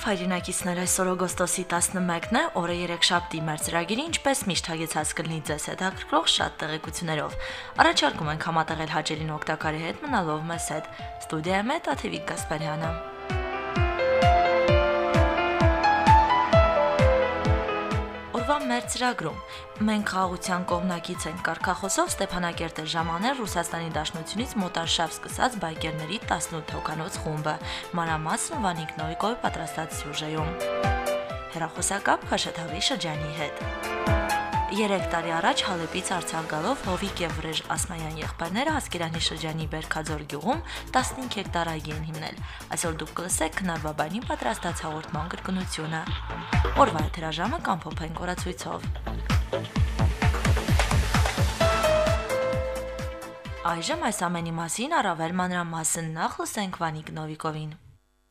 Բարև հայրենակիցներ, այսօր օգոստոսի 11-ն է, օրը 3 շաբթի մեր ծրագիրը ինչպես միշտ հագեցած կլինի ձեզ հետաքրքրող շատ տեղեկություններով։ Առաջարկում ենք համատեղել հաճելին օգտակարի հետ մնալով մեզ հետ։ Ստուդիայում է Տաթևիկ Գասպարյանը։ Օրվա մեր ծրագրում մենք խաղաղության կողմնակից ենք Կարքախոսով Ստեփանակերտը ժամանել Ռուսաստանի Դաշնությունից մոտարշավ սկսած բայկերների 18 հոկանոց խումբը։ Մանրամասն Վանիկ Նոյկոյ պատրաստած սյուժեում։ Հերախոսակապ Խաշաթավի շրջանի հետ։ 3 տարի առաջ Հալեպից Արցախ գալով Հովիկ եւ Վրեժ Ասմայան եղբայրները Հասկերանի շրջանի Բերքաձոր գյուղում 15 հեկտար այգի են հիմնել։ Այսօր դուք կլսեք Քնարբաբանի պատրաստած հաղորդման կրկնությունը։ Օրվա եթերաժամը կամփոփենք օրացույցով։ Այժմ այս ամենի մասին առավել մանրամասն նախ լսենք Վանիկ Նովիկովին։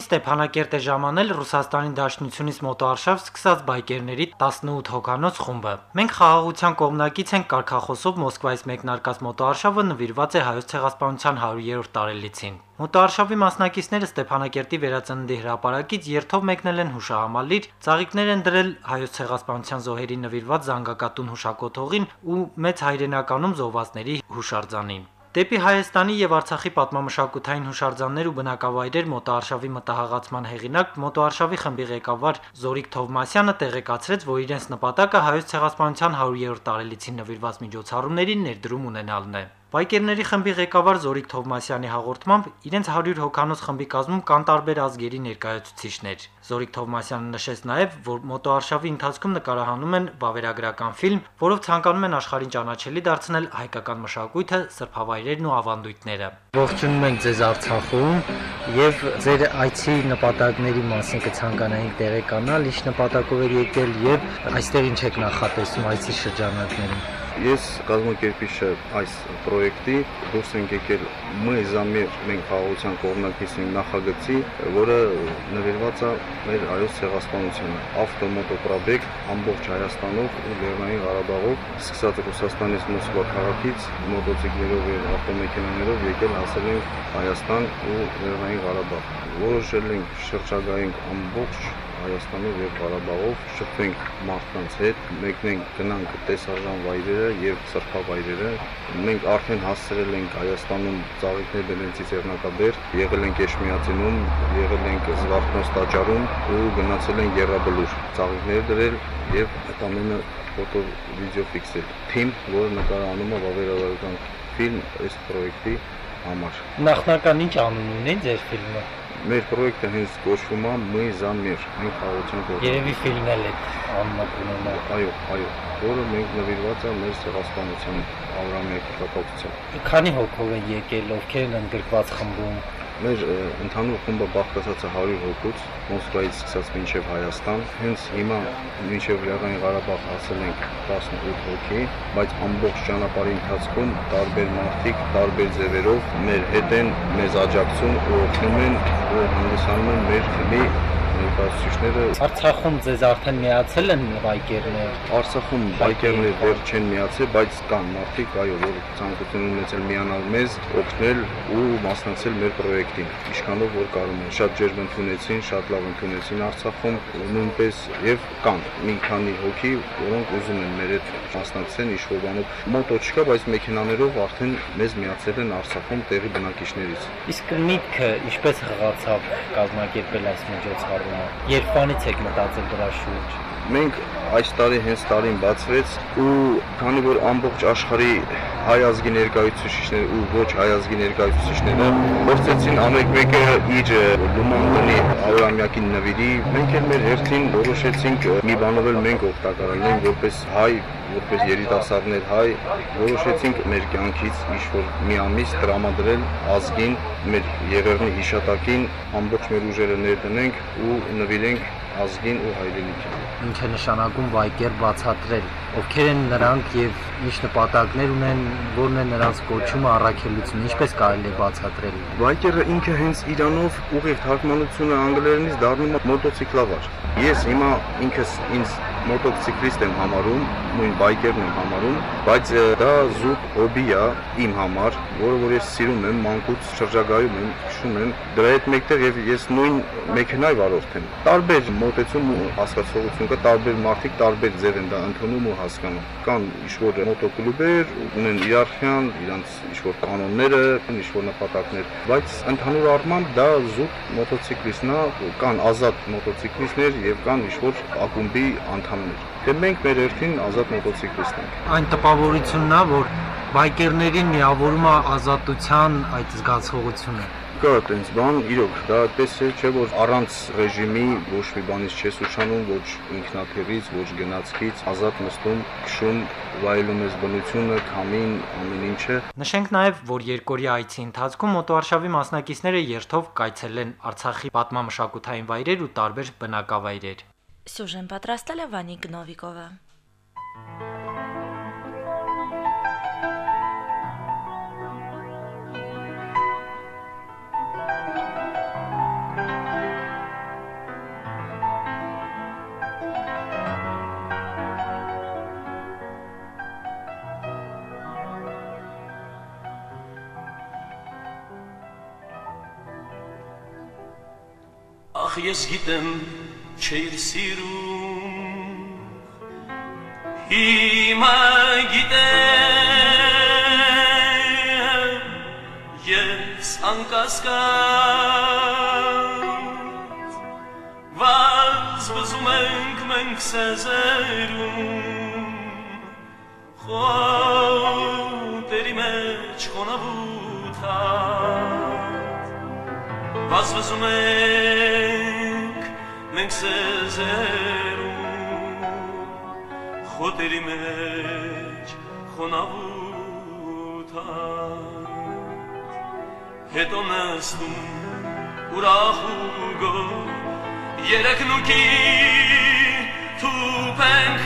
Ստեփանակերտ է ժամանել Ռուսաստանի Դաշնությունից մոտոարշավ սկսած բայկերների 18 հոկանոց խումբը։ Մենք խաղաղության կողմնակից ենք Կարքախոսով Մոսկվայից մեկնարկած մոտոարշավը նվիրված է հայոց ցեղասպանության 100-րդ տարելիցին։ Մոտոարշավի մասնակիցները Ստեփանակերտի վերածննդի հրապարակից երթով մեկնել են հուշահամալիր, ծաղիկներ են դրել հայոց ցեղասպանության զոհերի նվիրված զանգակատուն հուշակոթողին ու մեծ հայրենականում զոհվածների հուշարձանին։ Դեպի Հայաստանի եւ Արցախի պատմամշակութային հուշարձաններ ու բնակավայրեր մոտոարշավի մտահղացման հեղինակ մոտոարշավի խմբի ղեկավար Զորիկ Թովմասյանը տեղեկացրեց, որ իրենց նպատակը հայոց ցեղասպանության 100-րդ տարելիցին նվիրված միջոցառումներին ներդրում ունենալն է։ Բայկերների խմբի ղեկավար Զորիկ Թովմասյանի հաղորդմամբ իրենց 100 հոկանոց խմբի կազմում կան տարբեր ազգերի ներկայացուցիչներ։ Զորիկ Թովմասյանը նշեց նաև, որ մոտոարշավի ընթացքում նկարահանում են վավերագրական ֆիլմ, որով ցանկանում են աշխարհին ճանաչելի դարձնել հայկական մշակույթը, սրբավայրերն ու ավանդույթները։ Ողջունում ենք ձեզ Արցախում եւ ձեր այցի նպատակների մասին կցանկանայինք տեղեկանալ, ինչ նպատակով եք եկել եւ այստեղ ինչ եք նախատեսում այցի շրջանակներում։ Ես կազմակերպիչը այս պրոյեկտի դուրս ենք եկել Մայզամեր մենք խաղաղության կողմնակից ենք նախագծի, որը նվիրված է մեր այոց ցեղասպանությանը։ Ավտոմոտոպրոբեկ ամբողջ Հայաստանով ու Լեռնային Ղարաբաղով, սկսած Ռուսաստանից Մոսկվա քաղաքից մոտոցիկլերով եւ ավտոմեքենաներով եկել հասել ենք Հայաստան ու Լեռնային Ղարաբաղ։ Որոշել ենք շրջագայենք ամբողջ Հայաստանով եւ Ղարաբաղով շփվենք մարդկանց հետ, մեկնենք գնանք տեսարժան վայրերը եւ սրբավայրերը։ Մենք արդեն հասցրել ենք Հայաստանում ծաղիկներ դրանցի ձեռնակաբեր, եղել ենք Էշմիածինում, եղել ենք Զվարթնոց տաճարում ու գնացել ենք Եռաբլուր ծաղիկներ դրել եւ այդ ամենը ֆոտո վիդեո ֆիքսել։ Թիմ, որը նկարահանում է վավերագրական ֆիլմ այս պրոյեկտի համար։ Նախնական ինչ անուն ունի ձեր ֆիլմը։ Մեր պրոյեկտը հենց կոչվում է Միզան Միր, այն խաղաղության գործը։ Երևի ֆիլմն էլ է աննապունումը։ Այո, այո, որը մենք նվիրված է մեր ցեղասպանության Ավրամիայի կապակցությամբ։ Քանի հոգով են եկել, ովքեր են ընդգրկված խմբում։ Մեր ընդհանուր խումբը բաղկացած է 100 հոգուց, Մոսկվայից սկսած մինչև Հայաստան։ Հենց հիմա մինչև Լեռնային Ղարաբաղ հասել ենք 18 հոգի, բայց ամբողջ ճանապարհի ընթացքում տարբեր մարդիկ տարբեր ձևերով մեր հետ են, մեզ աջակցում ու օգնում են ու հանդիսանում են մեր թիմի ներկայացուցիչները Արցախում ձեզ արդեն միացել են բայկերներ։ Արցախում բայկերներ դեռ չեն միացել, բայց կան մարդիկ, այո, որ ցանկություն ունեցել միանալ մեզ, օգնել ու մասնակցել մեր պրոյեկտին։ Ինչքանով որ կարող են, շատ ջերմ ընդունեցին, շատ լավ ընդունեցին Արցախում, նույնպես եւ կան մի քանի հոգի, որոնք ուզում են մեր հետ մասնակցեն ինչ-որ բանով։ Մոտո չկա, բայց մեքենաներով արդեն մեզ միացել են Արցախում տեղի բնակիչներից։ Իսկ միտքը ինչպես հղացավ կազմակերպել այս միջոցառումը։ Երբանից եք մտածել դրա շուրջ։ Մենք այս տարի հենց տարին բացվեց ու քանի որ ամբողջ աշխարհի հայ ազգի ներկայացուցիչներ ու ոչ հայ ազգի ներկայացուցիչները փորձեցին ամեն մեկը իր լուման դնի Ավրամյակին նվիրի, մենք էլ մեր հերթին որոշեցինք մի բանով էլ մենք օգտակարել որպես հայ որպես երիտասարդներ հայ որոշեցինք մեր կյանքից ինչ-որ մի ամիս տրամադրել ազգին, մեր Եղեռնի հիշատակին ամբողջ մեր ուժերը ներդնենք ու նվիրենք ազգին ու հայրենիքին։ Ինչ է նշանակում վայկեր բացատրել, ովքեր են նրանք եւ ինչ նպատակներ ունեն, որն է նրանց կոչումը առաքելությունը, ինչպես կարելի է բացատրել։ Վայկերը ինքը հենց իրանով ուղիղ թարգմանությունը անգլերենից դառնում է մոտոցիկլավար։ Ես հիմա ինքս ինձ մոտոցիկլիստ եմ համարում, նույն բայկերն եմ համարում, բայց դա զուտ հոբի է իմ համար, որը որ ես սիրում եմ, մանկուց շրջագայում եմ, հիշում եմ։ Դրա հետ մեկտեղ եւ ես նույն մեքենայ վարորդ եմ։ Տարբեր մոտեցում ու հասկացողություն կա, տարբեր մարդիկ տարբեր ձև են դա ընդունում ու հասկանում։ Կան ինչ-որ մոտոկլուբեր, ունեն իերարխիան, իրանց ինչ-որ կանոնները, ինչ-որ նպատակներ, բայց ընդհանուր առմամբ դա զուտ մոտոցիկլիստն է, կան ազատ մոտոցիկլիստներ եւ կան ինչ-որ ակումբի անդամներ։ Դե մենք մեր երթին ազատ մոտոցիկլիստ ենք։ Այն տպավորությունն է, որ բայկերներին միավորում է ազատության այդ զգացողությունը։ Կա այտենց բան, իրոք, դա այդպես է, չէ որ առանց ռեժիմի ոչ մի բանից չես ուշանում, ոչ ինքնաթիռից, ոչ գնացքից, ազատ նստում, քշում, վայելում ես բնությունը, քամին, ամեն ինչը։ Նշենք նաև, որ երկորի այցի ընթացքում մոտոարշավի մասնակիցները երթով կայցելել են Արցախի պատմամշակութային վայրեր ու տարբեր բնակավայրեր։ Սյուժեն պատրաստել է Վանիկ Նովիկովը։ Ախ ես գիտեմ չէիր սիրում Հիմա գիտեմ ես անկասկած Վազ բզում ենք մենք սեզերում Խոտերի մեջ խոնավութած Վազվզում ենք մենք սեզերում խոտերի մեջ խոնավութան հետո նստում ուրախ ու գոր երեքնուկի թուփ ենք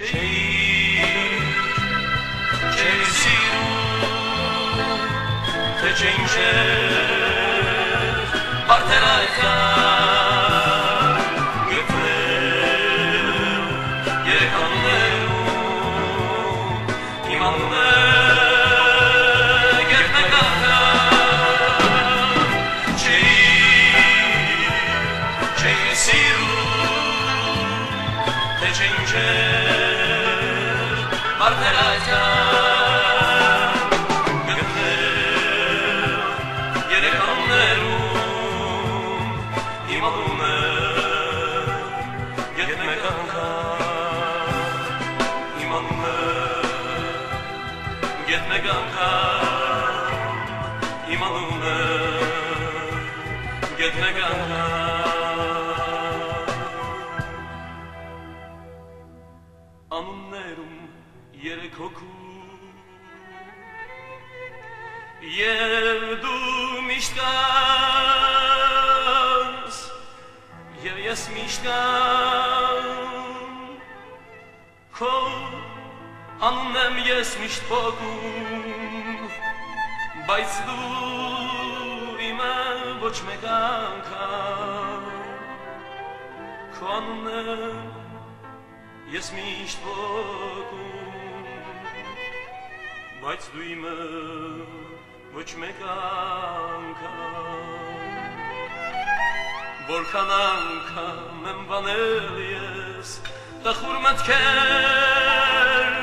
Չէի Չէի սիրում, թե չինչ է Բարդերայքա գտվել Քո անունն եմ ես միշտ փոքում Բայց դու իմը ոչ մեկ անգամ Քո անունն եմ ես միշտ փոքում Բայց դու իմը ոչ մեկ անգամ Որքան անգամ եմ բանել ես տխուր մտքեր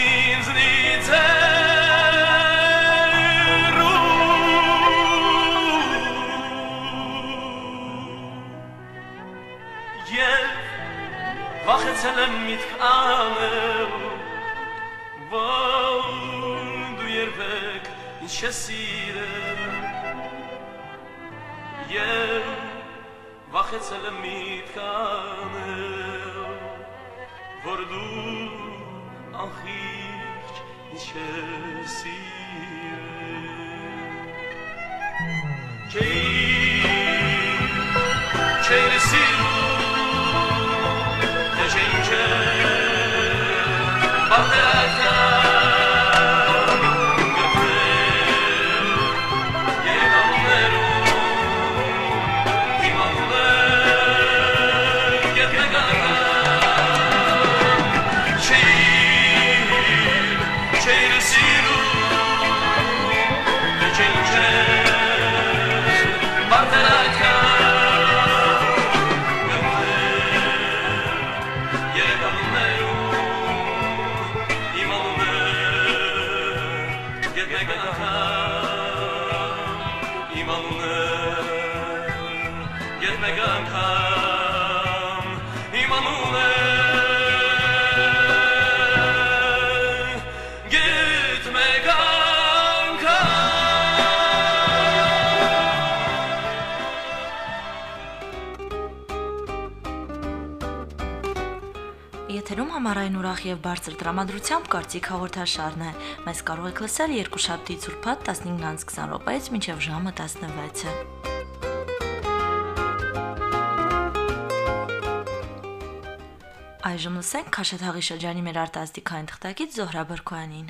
ինձնից հեռու Եվ վախեցել եմ միտք անել որ դու երբեք ինչ ես սիրել Եվ վախեցել եմ միտք անել Որ դու անխիղճ ինչ ես սիրել Եթերում համառային ուրախ եւ բարձր տրամադրությամբ կարծիք հաղորդաշարն է։ Մեզ կարող եք լսել երկուշաբթի ցուրփատ 15-ից 20 րոպեից մինչև ժամը 16-ը։ Այժմ լսենք Քաշաթաղի շրջանի մեր արտասթիկային թղթակից Զոհրա Բրկոյանին։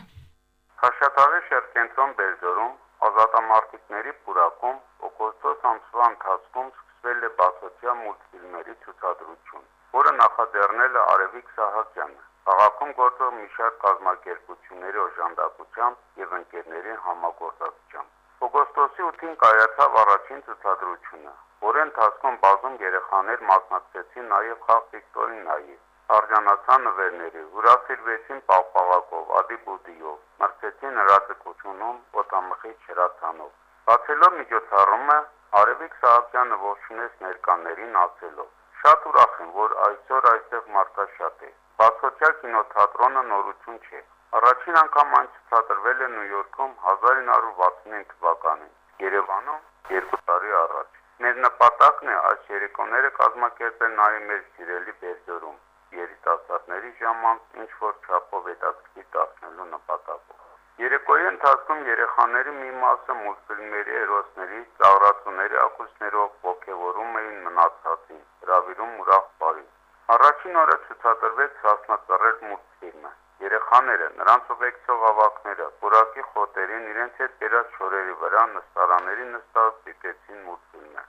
Քաշաթաղի շրջենտրոն Բերձորում ազատամարտիկների պուրակում օգոստոս ամսվա ընթացքում սկսվել է բացօթյա մուլտֆիլմերի ցուցադրություն որը նախաձեռնել է Արևիկ Սահակյանը։ Քաղաքում գործող մի շարք կազմակերպությունների օժանդակությամբ եւ ընկերների համագործակցությամբ։ Օգոստոսի 8-ին կայացավ առաջին ցուցադրությունը, որի ընթացքում բազում երեխաներ մասնակցեցին նաև խաղ Վիկտորինայի, արժանացան նվերների, հյուրասիրվեցին պաղպաղակով, ադիբուդիով, մրցեցին հրացակությունում, ոտամխի չրացանով։ Բացելով միջոցառումը Արևիկ Սահակյանը ողջունեց ներկաներին ասելով. Շատ ուրախ եմ, որ այսօր այստեղ մարդաշատ է։ Բացօթյա կինոթատրոնը նորություն չէ։ Առաջին անգամ այն ցուցադրվել է Նյու Յորքում 1965 թվականին, Երևանում 2 տարի առաջ։ Մեր նպատակն է այս երեկոները կազմակերպել նաև մեր սիրելի Բերձորում երիտասարդների ժամանց ինչ որ չափով հետաքրքիր դարձնելու նպատակով։ Երեկոյի ընթացքում երեխաների մի մասը մուլտֆիլմերի հերոսների, ծաղրացուների ակուսներով ողջևորում էին մնացածին, հravirում ուրախ բարի։ Օրը ցուցադրվեց Սասնածռեր մուլտֆիլմը։ Երեխաները, նրանց ուղեկցող ավակները, որակի խոտերին իրենց հետ բերած շորերի վրա նստարանների նստած դիտեցին մուլտֆիլմը։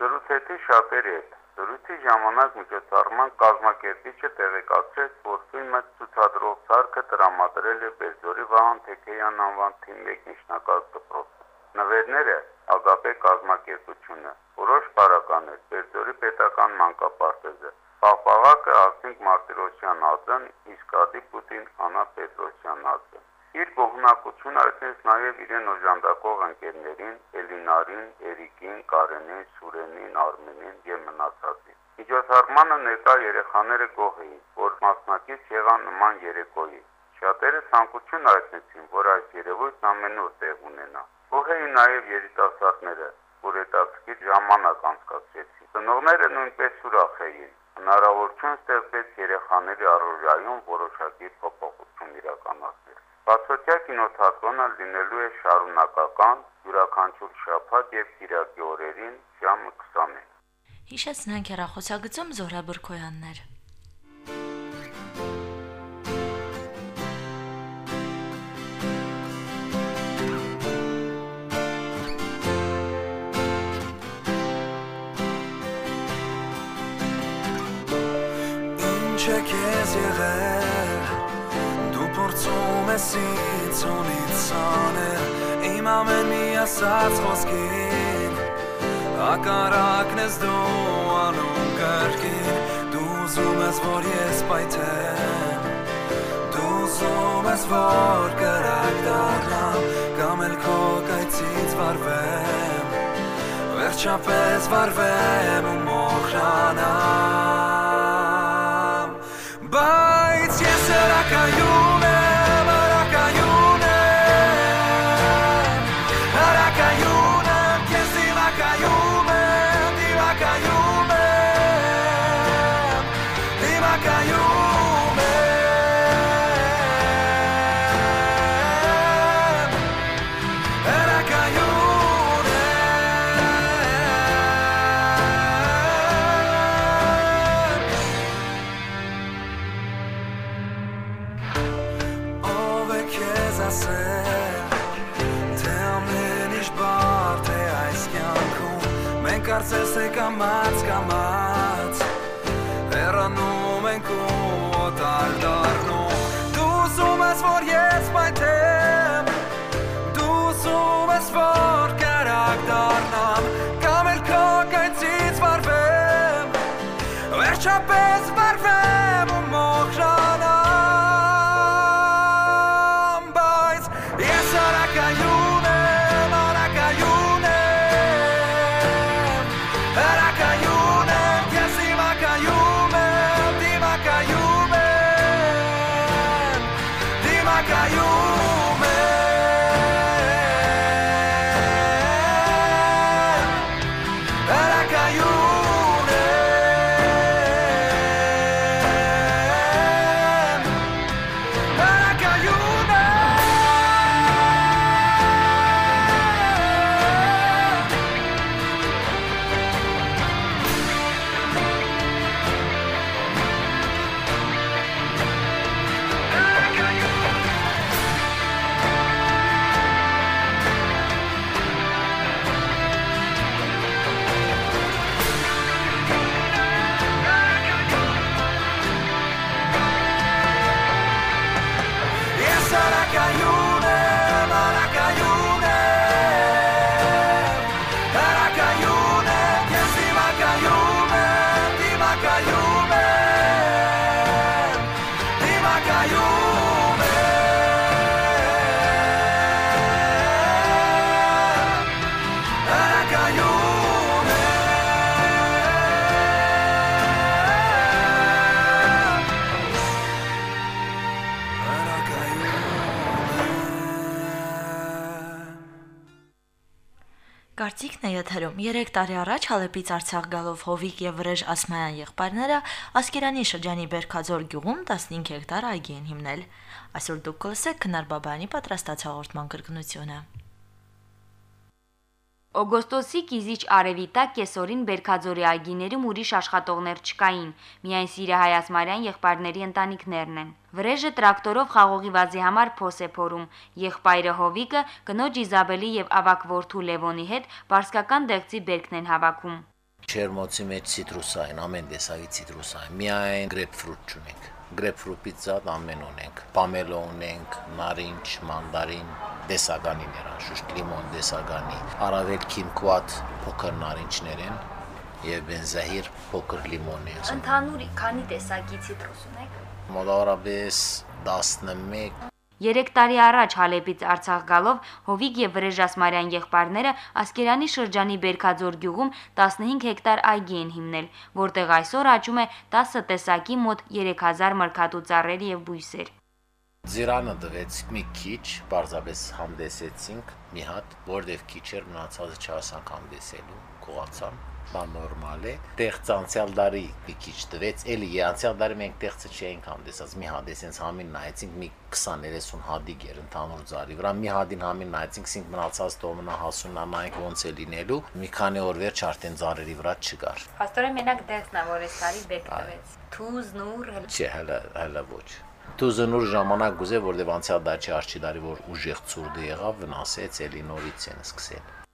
Զրուցեցի շատերի հետ, Զրույցի ժամանակ միջոցառման կազմակերպիչը տեղեկացրեց, որ ֆիլմը ցուցադրող ցարկը տրամադրել է Բերձորի Վահան Թեքեյան անվան թիմի ընկերներին Էլինարին, Էրիկին, Կարենին, Սուրենին, Արմենին եւ մնացածին։ Միջոցառմանը ներկա երեխաները գող էին, որ մասնակից եղան նման երեկոյի։ Շատերը ցանկություն հայտնեցին, որ այս երևույթն ամենուր տեղ ունենա։ Գող էին նաև երիտասարդները, որ հետաքրքիր ժամանակ անցկացրեցին։ Ծնողները նույնպես ուրախ էին։ Հնարավորություն ստեղծեց երեխաների առօրյայում որոշակի փոփոխություն իրականացնել։ Բացօթյա կինոթատրոնը լինելու է շարունակական յուրաքանչյուր շաբաթ եւ Կիրակի օրերին ժամը 20-ին։ Հիշեցնենք հեռախոսագծում Զոհրա Բրկոյաններ։ փորձում ես ինձ ունից անել իմ ամեն մի ասած խոսքին հակարակն ես դու անում կրկին դու ուզում ես որ ես պայթեմ դու ուզում ես որ կրակ դառնամ կամ էլ քո կայցից վարվեմ վերջապես վարվեմ ու մոխրանամ Վերջապես Կարծիքն է եթերում. 3 տարի առաջ Հալեպից Արցախ գալով Հովիկ եւ Վրեժ Ասմայան եղբայրները Ասկերանի շրջանի Բերքաձոր գյուղում 15 հեկտար այգի են հիմնել։ Այսօր դուք կլսեք Քնար Բաբայանի պատրաստած հաղորդման կրկնությունը։ Օգոստոսի կիզիչ արևիտակ կեսօրին Բերքաձորի այգիներում ուրիշ աշխատողներ չկային, միայն Սիրահայ Ասմարյան եղբայրների ընտանիքներն են։ Վրեժը տրակտորով խաղողի վազի համար փոս է փորում։ Եղբայրը Հովիկը կնոջ Իզաբելի եւ ավակ որդու Լևոնի հետ բարսկական դեղցի բերքն են հավաքում։ Չերմոցի մեջ ցիտրուսային, ամեն տեսակի ցիտրուսային։ Միայն գրեփֆրուտ չունենք։ Գրեփֆրուտից զատ ամեն ունենք։ Պամելո ունենք, նարինջ, մանդարին, դեսագանիներ, անշուշտ լիմոն դեսագանի, արավել քիմկուատ փոքր նարինջներ են եւ բենզահիր փոքր լիմոն է։ Ընդհանուր քանի տեսակի ցիտրուս ունեք։ Մոտավորապես 11 Երեք տարի առաջ Հալեպից Արցախ գալով Հովիկ եւ Վրեժ Ասմարյան եղբայրները Ասկերանի շրջանի Բերքաձոր գյուղում 15 հեկտար այգի են հիմնել, որտեղ այսօր աճում է 10 տեսակի մոտ 3000 մրգատու ծառեր եւ բույսեր։ Ձիրանը դվեց մի քիչ, պարզապես համդեսեցինք մի հատ, որտեվ քիչ էր մնացածը չհասանք համդեսելու, կողացան բան նորմալ է տեղց անցյալ դարի մի քիչ տվեց էլի անցյալ դարի մենք տեղցը չէինք համդեսած մի հատ էսենց համին նայեցինք մի 20-30 հադիկ էր ընդհանուր ծառի վրա մի հադին համին նայեցինք սինք մնացած տոմնա հասունա նայենք ոնց է լինելու մի քանի օր վերջ արդեն ծառերի վրա չկար Աստորեն մենակ դեղսն է, որ այս տարի բերք տվեց։ Թուզ, նուր, չէ հələ հələ ոչ դու զնուր ժամանակ գուզե որտեվ անցյալ դարի արջի դարի որ ուժեղ ցուրդը եղավ վնասեց էլի նորից են սկսել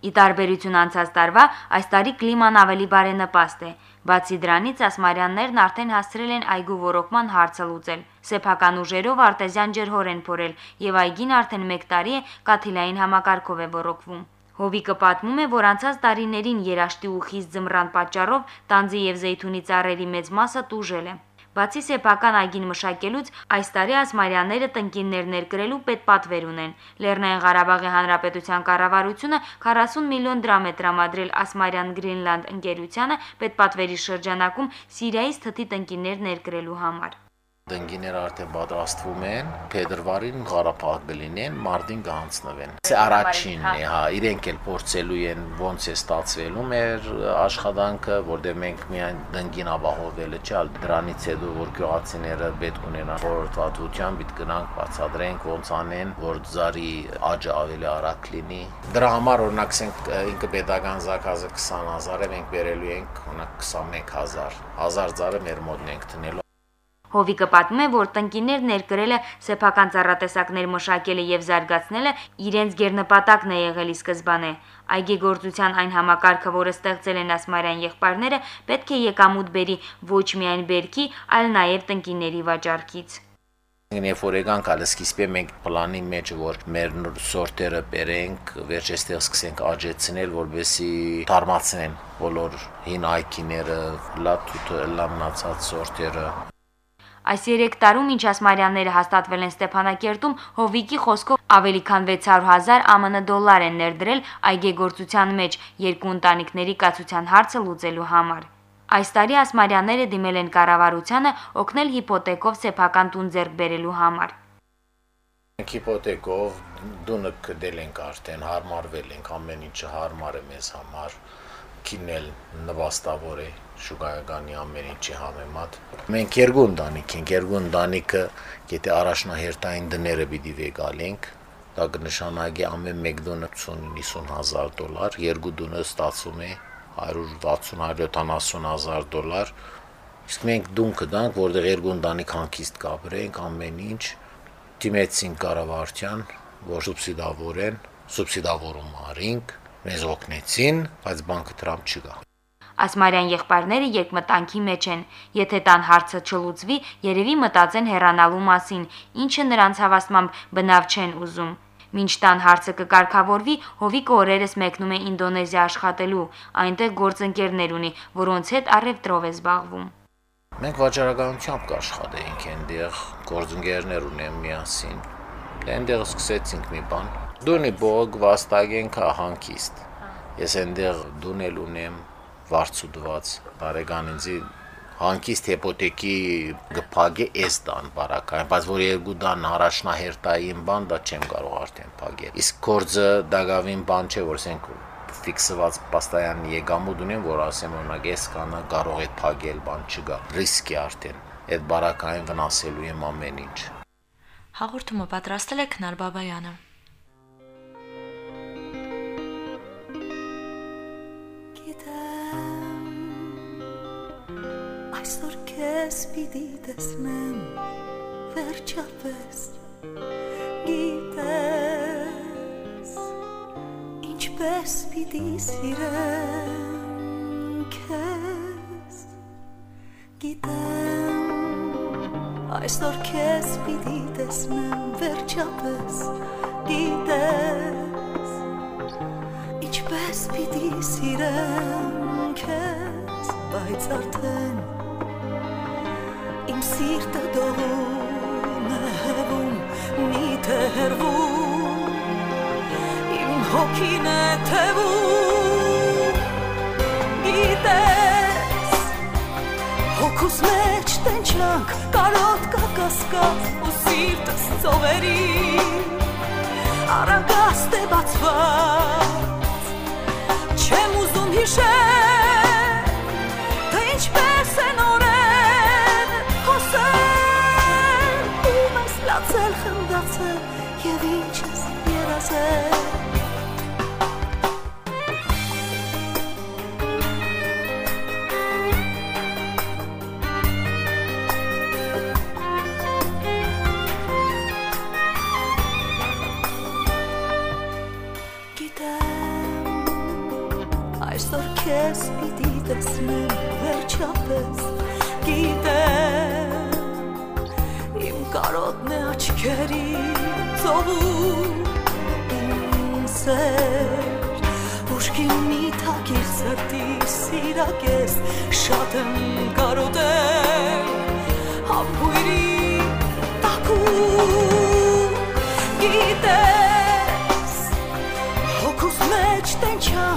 Ի տարբերություն անցած տարվա, այս տարի կլիման ավելի բարենպաստ է։ Բացի դրանից, ասմարյաններն արդեն հասցրել են այգու ռոռոկման հարցը լուծել։ Սեփական ուժերով արտեզյան ջրհոր են փորել, եւ այգին արդեն 1 տարի է կաթիլային համակարգով է ռոռոկվում։ Հովիկը պատմում է, որ անցած տարիներին երաշտի ու խիստ ձմռան պատճառով տանձի եւ զեյթունի ծառերի մեծ մասը տուժել է։ Բացի սեփական այգին մշակելուց, այս տարի ասմարյանները տնկիններ ներկրելու պետպատվեր ունեն։ Լեռնային Ղարաբաղի Հանրապետության կառավարությունը 40 միլիոն դրամ է տրամադրել Ասմարյան Գրինլանդ ընկերությանը պետպատվերի շրջանակում Սիրիայից թթի տնկիններ ներկրելու համար։ Դնգիները արդեն պատրաստվում են, փետրվարին Ղարաբաղ կլինեն, մարտին կհանձնվեն։ Սա առաջինն է, հա, իրենք էլ փորձելու են ոնց է ստացվելու մեր աշխատանքը, որտեղ մենք միայն դնգին ապահովելը չէ, այլ դրանից հետո որ գյուղացիները պետք ունենան խորհրդատվության, պիտի գնանք բացատրենք ոնց անեն, որ զարի աճը ավելի արագ լինի։ Դրա համար օրինակ ասենք ինքը pedagogan զակազը 20000 է, մենք բերելու ենք օրինակ 21000 1000 զարը մեր մոտ ենք տնելու Հովիկը պատմում է, որ տնկիներ ներկրելը սեփական ծառատեսակներ մշակելը եւ զարգացնելը իրենց ģերնպատակն է եղել ի սկզբանե։ Այգեգործության այն համակարգը, որը ստեղծել են ասմարյան եղբայրները, պետք է եկամուտ բերի ոչ միայն բերքի, այլ նաև տնկիների վաճառքից։ Երբ որ եկանք ալը սկիզբե մենք պլանի մեջ որ մեր սորտերը բերենք, վերջեստեղ սկսենք աճեցնել, որբեսի թարմացնեն բոլոր հին այքիները, լաթութը, լամնացած սորտերը։ Այս 3 տարում, ինչ ասմարյանները հաստատվել են Ստեփանակերտում, Հովիկի խոսքով ավելի քան 600.000 ԱՄՆ դոլար են ներդրել այգեգործության մեջ երկու ընտանիքների կացության հարցը լուծելու համար։ Այս տարի ասմարյանները դիմել են կառավարությանը օգնել հիպոթեկով սեփական տուն ձեռք բերելու համար։ Մենք հիպոթեկով դունը կդել ենք արդեն, հարմարվել ենք, ամեն ինչը հարմար է մեզ համար, քինել նվաստավոր է շուկայականի ամեն ինչի համեմատ։ Մենք երկու ընտանիք ենք, երկու ընտանիքը, եթե առաջնահերթային դները պիտի վեգալենք, դա կնշանակի ամեն մեկ դունը 50-90 հազար դոլար, երկու դունը ստացում է 160-170 հազար դոլար, իսկ մենք դուն կդանք, որտեղ երկու ընտանիք հանգիստ կապրենք ամեն ինչ, դիմեցին կառավարության, որ սուբսիդավորեն, սուբսիդավորում արինք, մեզ օգնեցին, բայց բանկը դրամ չկա։ Ասմարյան եղբայրները երկմտանքի մեջ են։ Եթե տան հարցը չլուծվի, երևի մտածեն հեռանալու մասին, ինչը նրանց հավաստմամբ բնավ չեն ուզում։ Մինչ տան հարցը կկարգավորվի, Հովիկը օրերս մեկնում է Ինդոնեզիա աշխատելու, այնտեղ գործընկերներ ունի, որոնց հետ առևտրով է զբաղվում։ Մենք վաճառականությամբ կաշխատեինք այնտեղ, գործընկերներ ունեմ միասին։ Դե այնտեղ սկսեցինք մի բան։ Դունի բոգ վաստակենք հանկիստ։ Ես այնտեղ դունել ունեմ վարձուդված բարեկան ինձի հանկիստ հիպոթեկի գփագե էս տան բարակային, բայց որ երկու դան առաջնահերթային բան դա չեմ կարող արդեն փագել։ Իսկ կորձը դակավին բան չէ, որ ասենք ֆիքսված պաստայան եկամուտ ունեն, որ ասեմ օրինակ էս կանա կարող է փագել, բան չկա։ Ռիսկ է արդեն։ Այդ բարակային վնասելու եմ ամեն ինչ։ Հաղորդումը պատրաստել է Քնար Բաբայանը։ Այսօր քեզ պիտի տեսնեմ վերջապես գիտես ինչպես պիտի սիրեմ քեզ գիտեմ այսօր քեզ պիտի տեսնեմ վերջապես գիտես ինչպես պիտի սիրեմ սիրտը դողում է հվում, մի թերվում, իմ հոգին է թևում, գիտես, հոգուս մեջ տենչանք, կարոտ կա կասկած ու սիրտս ծովերի, առագաստ է բացված, չեմ ուզում հիշել,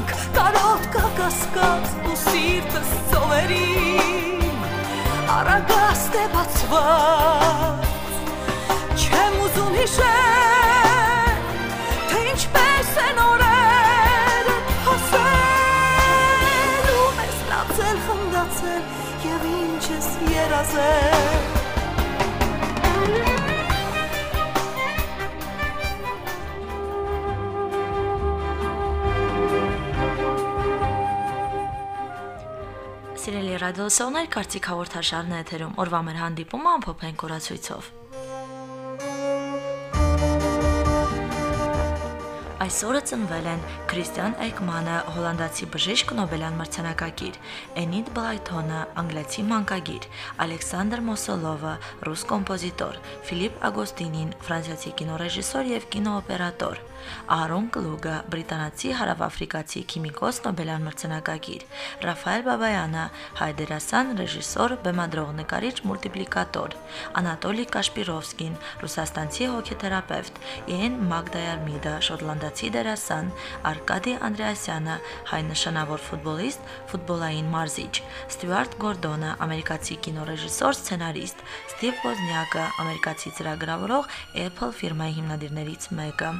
տենչանք, կարոտ կա կասկած ու սիրտս ծովերին Արագաստ է բացված Սիրելի Ռադիոսողներ կարծիք հաղորդաշարն է եթերում։ Օրվա մեր հանդիպումը ամփոփենք օրացույցով։ Այսօրը ծնվել են Քրիստիան Էյկմանը, հոլանդացի բժիշկ, Նոբելյան մրցանակակիր, Էնիդ Բլայթոնը, անգլիացի մանկագիր, Ալեքսանդր Մոսոլովը, ռուս կոմպոզիտոր, Ֆիլիպ Ագոստինին, ֆրանսիացի կինոռեժիսոր եւ կինոօպերատոր, Ահարոն Կլուգը, բրիտանացի հարավաֆրիկացի քիմիկոս, Նոբելյան մրցանակակիր, Ռաֆայել Բաբայանը, հայ դերասան, ռեժիսոր, բեմադրող նկարիչ, մուլտիպլիկատոր, Անատոլի Կաշպիրովսկին, ռուսաստանցի հոգեթերապևտ, Իեն Մագդայարմիդը, շոտլանդացի դերասան, Արկադի Անդրեասյանը, հայ նշանավոր ֆուտբոլիստ, ֆուտբոլային մարզիչ, Ստյուարտ Գորդոնը, ամերիկացի կինոռեժիսոր, սցենարիստ, Ստիվ Ոզնյակը, ամերիկացի ծրագրավորող Apple ֆիրմայի հիմնադիրներից մեկը,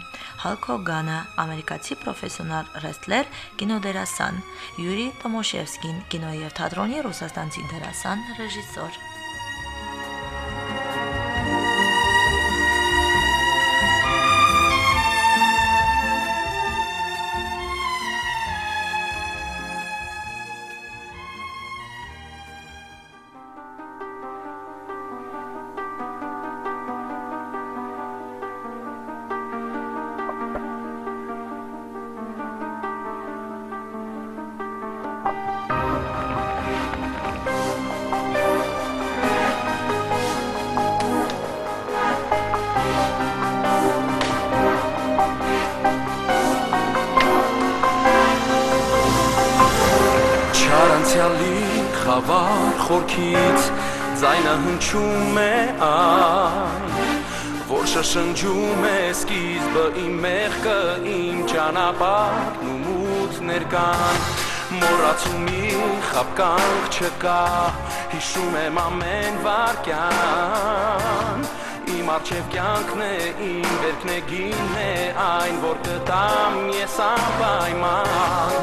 Հալկ Հոգանը, ամերիկացի պրոֆեսիոնալ ռեսլեր, կինոդերասան, Յուրի Տոմոշևսկին, կինոյի եւ թատրոնի ռուսաստանցի դերասան, ռեժիսոր։ շշնջում է սկիզբը իմ մեղքը իմ ճանապարհն ու մութ ներկան մոռացումի խապկանք չկա հիշում եմ ամեն վարքյան իմ արջև կյանքն է իմ վերքն է գինն է այն որ կտամ ես անպայման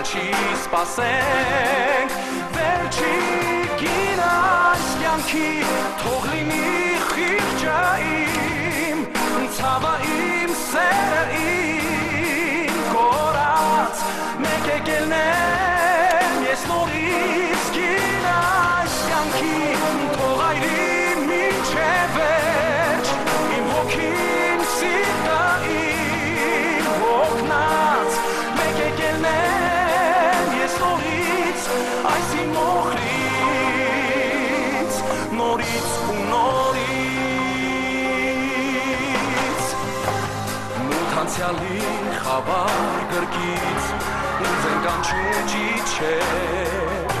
արյան կանչի սպասենք Վերջի գին այս կյանքի թող լինի խիղճը իմ Ցավը իմ սերը իմ կորած մեկ եկելնեմ ես նորից անցյալի խավար գրկից ինձ են կանչում ճիչեր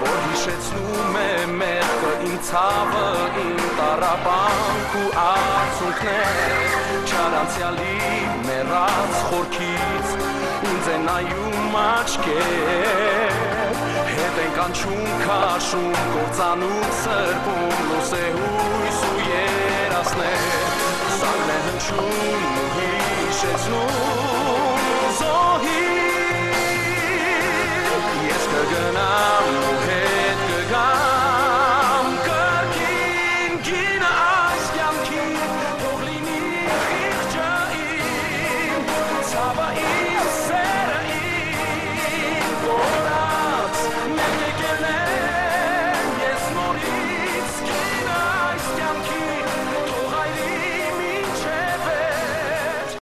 որ հիշեցնում է մեղքը իմ ցավը իմ տարապանք ու արցունքներ չարանցյալի մեռած խորքից ինձ են նայում աչքեր հետ են կանչում քաշում կործանում սրբում լույս է հույս ու երասներ սանն է հնչում ու հիշեցնում զոհի ես կգնամ ու հետ